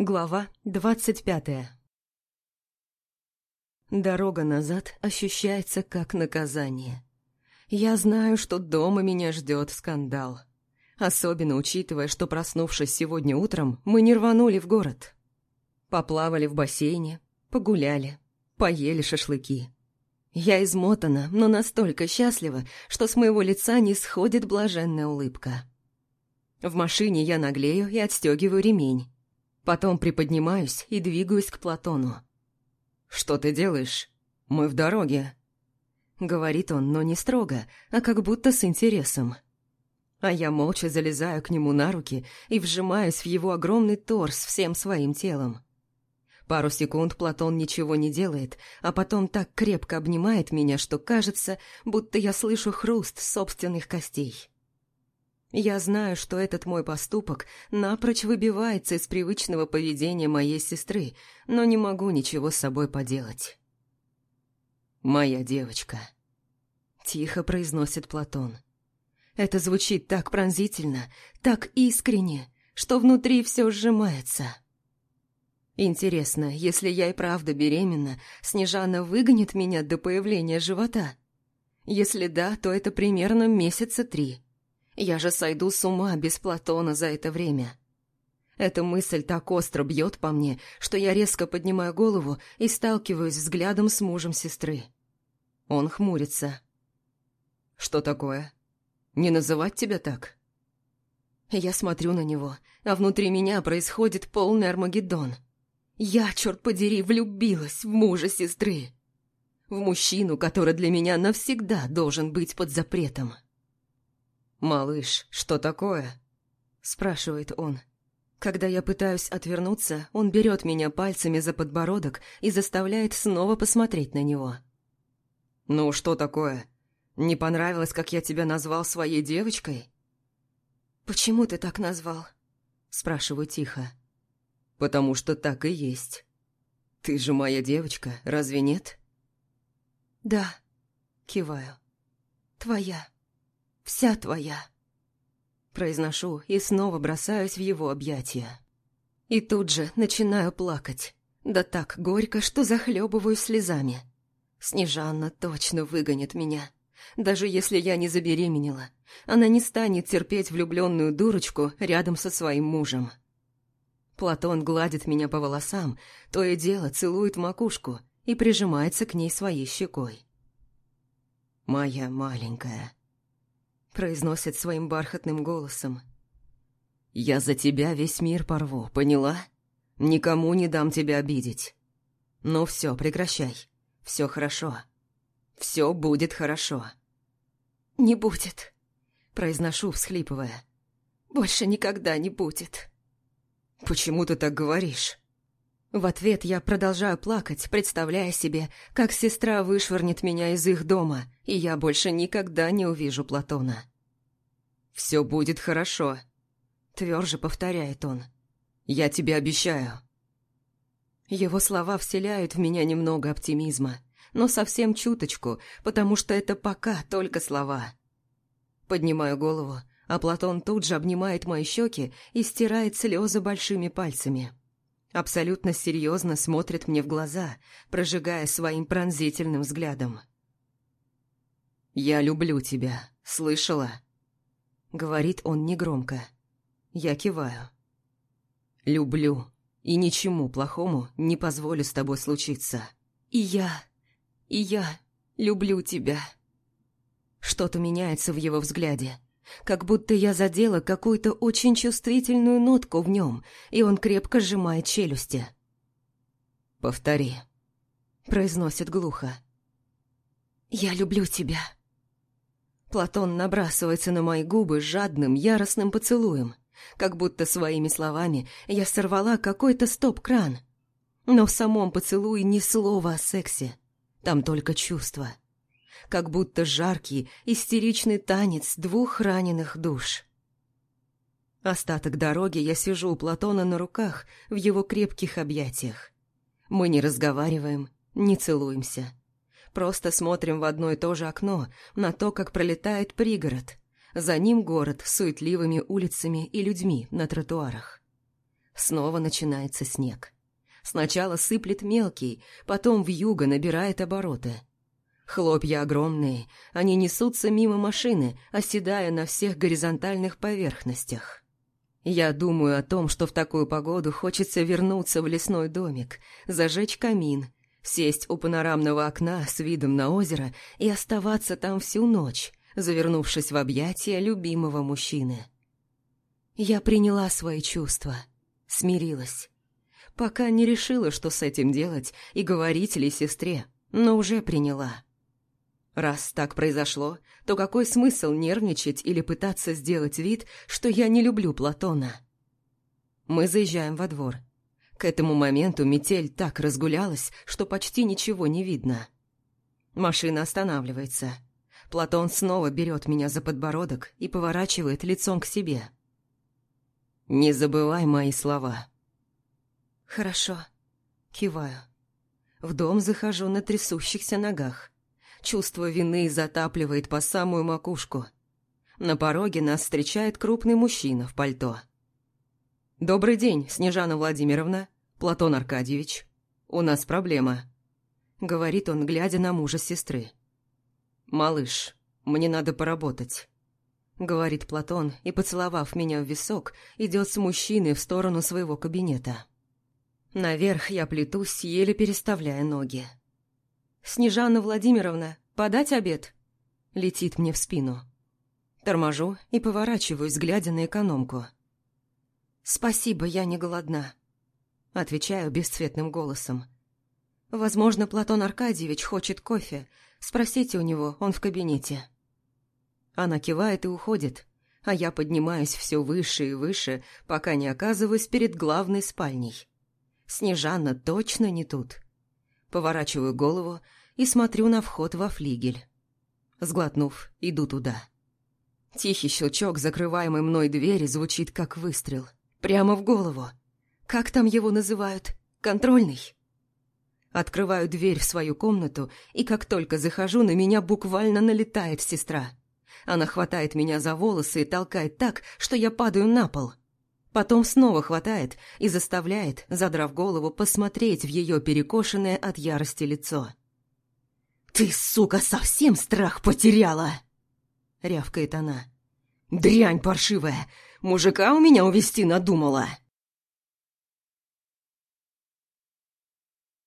Глава двадцать пятая Дорога назад ощущается как наказание. Я знаю, что дома меня ждет скандал. Особенно учитывая, что, проснувшись сегодня утром, мы не рванули в город. Поплавали в бассейне, погуляли, поели шашлыки. Я измотана, но настолько счастлива, что с моего лица не сходит блаженная улыбка. В машине я наглею и отстегиваю ремень. Потом приподнимаюсь и двигаюсь к Платону. «Что ты делаешь? Мы в дороге», — говорит он, но не строго, а как будто с интересом. А я молча залезаю к нему на руки и вжимаюсь в его огромный торс всем своим телом. Пару секунд Платон ничего не делает, а потом так крепко обнимает меня, что кажется, будто я слышу хруст собственных костей. Я знаю, что этот мой поступок напрочь выбивается из привычного поведения моей сестры, но не могу ничего с собой поделать. «Моя девочка», — тихо произносит Платон. Это звучит так пронзительно, так искренне, что внутри все сжимается. Интересно, если я и правда беременна, Снежана выгонит меня до появления живота? Если да, то это примерно месяца три. Я же сойду с ума без Платона за это время. Эта мысль так остро бьет по мне, что я резко поднимаю голову и сталкиваюсь взглядом с мужем сестры. Он хмурится. «Что такое? Не называть тебя так?» Я смотрю на него, а внутри меня происходит полный Армагеддон. Я, черт подери, влюбилась в мужа сестры. В мужчину, который для меня навсегда должен быть под запретом. «Малыш, что такое?» – спрашивает он. Когда я пытаюсь отвернуться, он берет меня пальцами за подбородок и заставляет снова посмотреть на него. «Ну, что такое? Не понравилось, как я тебя назвал своей девочкой?» «Почему ты так назвал?» – спрашиваю тихо. «Потому что так и есть. Ты же моя девочка, разве нет?» «Да», – киваю. «Твоя» вся твоя». Произношу и снова бросаюсь в его объятия. И тут же начинаю плакать. Да так горько, что захлебываюсь слезами. Снежанна точно выгонит меня. Даже если я не забеременела, она не станет терпеть влюбленную дурочку рядом со своим мужем. Платон гладит меня по волосам, то и дело целует макушку и прижимается к ней своей щекой. «Моя маленькая», произносит своим бархатным голосом. «Я за тебя весь мир порву, поняла? Никому не дам тебя обидеть. Ну все, прекращай. Все хорошо. Все будет хорошо». «Не будет», — произношу, всхлипывая. «Больше никогда не будет». «Почему ты так говоришь?» В ответ я продолжаю плакать, представляя себе, как сестра вышвырнет меня из их дома, и я больше никогда не увижу Платона. «Все будет хорошо», — тверже повторяет он. «Я тебе обещаю». Его слова вселяют в меня немного оптимизма, но совсем чуточку, потому что это пока только слова. Поднимаю голову, а Платон тут же обнимает мои щеки и стирает слезы большими пальцами. Абсолютно серьезно смотрит мне в глаза, прожигая своим пронзительным взглядом. «Я люблю тебя, слышала?» Говорит он негромко. Я киваю. «Люблю, и ничему плохому не позволю с тобой случиться». «И я, и я люблю тебя». Что-то меняется в его взгляде. Как будто я задела какую-то очень чувствительную нотку в нем, и он крепко сжимает челюсти. «Повтори», — произносит глухо. «Я люблю тебя». Платон набрасывается на мои губы жадным, яростным поцелуем, как будто своими словами я сорвала какой-то стоп-кран. Но в самом поцелуе ни слова о сексе, там только чувства как будто жаркий, истеричный танец двух раненых душ. Остаток дороги я сижу у Платона на руках в его крепких объятиях. Мы не разговариваем, не целуемся. Просто смотрим в одно и то же окно на то, как пролетает пригород. За ним город с суетливыми улицами и людьми на тротуарах. Снова начинается снег. Сначала сыплет мелкий, потом вьюга набирает обороты. Хлопья огромные, они несутся мимо машины, оседая на всех горизонтальных поверхностях. Я думаю о том, что в такую погоду хочется вернуться в лесной домик, зажечь камин, сесть у панорамного окна с видом на озеро и оставаться там всю ночь, завернувшись в объятия любимого мужчины. Я приняла свои чувства, смирилась. Пока не решила, что с этим делать и говорить ли сестре, но уже приняла. Раз так произошло, то какой смысл нервничать или пытаться сделать вид, что я не люблю Платона? Мы заезжаем во двор. К этому моменту метель так разгулялась, что почти ничего не видно. Машина останавливается. Платон снова берет меня за подбородок и поворачивает лицом к себе. «Не забывай мои слова». «Хорошо», — киваю. В дом захожу на трясущихся ногах. Чувство вины затапливает по самую макушку. На пороге нас встречает крупный мужчина в пальто. «Добрый день, Снежана Владимировна, Платон Аркадьевич. У нас проблема», — говорит он, глядя на мужа сестры. «Малыш, мне надо поработать», — говорит Платон и, поцеловав меня в висок, идет с мужчиной в сторону своего кабинета. Наверх я плетусь, еле переставляя ноги. «Снежана Владимировна, подать обед?» Летит мне в спину. Торможу и поворачиваюсь, глядя на экономку. «Спасибо, я не голодна», — отвечаю бесцветным голосом. «Возможно, Платон Аркадьевич хочет кофе. Спросите у него, он в кабинете». Она кивает и уходит, а я поднимаюсь все выше и выше, пока не оказываюсь перед главной спальней. Снежана точно не тут. Поворачиваю голову и смотрю на вход во флигель. Сглотнув, иду туда. Тихий щелчок закрываемой мной двери звучит как выстрел. Прямо в голову. Как там его называют? Контрольный? Открываю дверь в свою комнату, и как только захожу, на меня буквально налетает сестра. Она хватает меня за волосы и толкает так, что я падаю на пол. Потом снова хватает и заставляет, задрав голову, посмотреть в ее перекошенное от ярости лицо. «Ты, сука, совсем страх потеряла!» — рявкает она. «Дрянь паршивая! Мужика у меня увести надумала!»